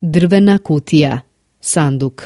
Drvena kutija, sanduk.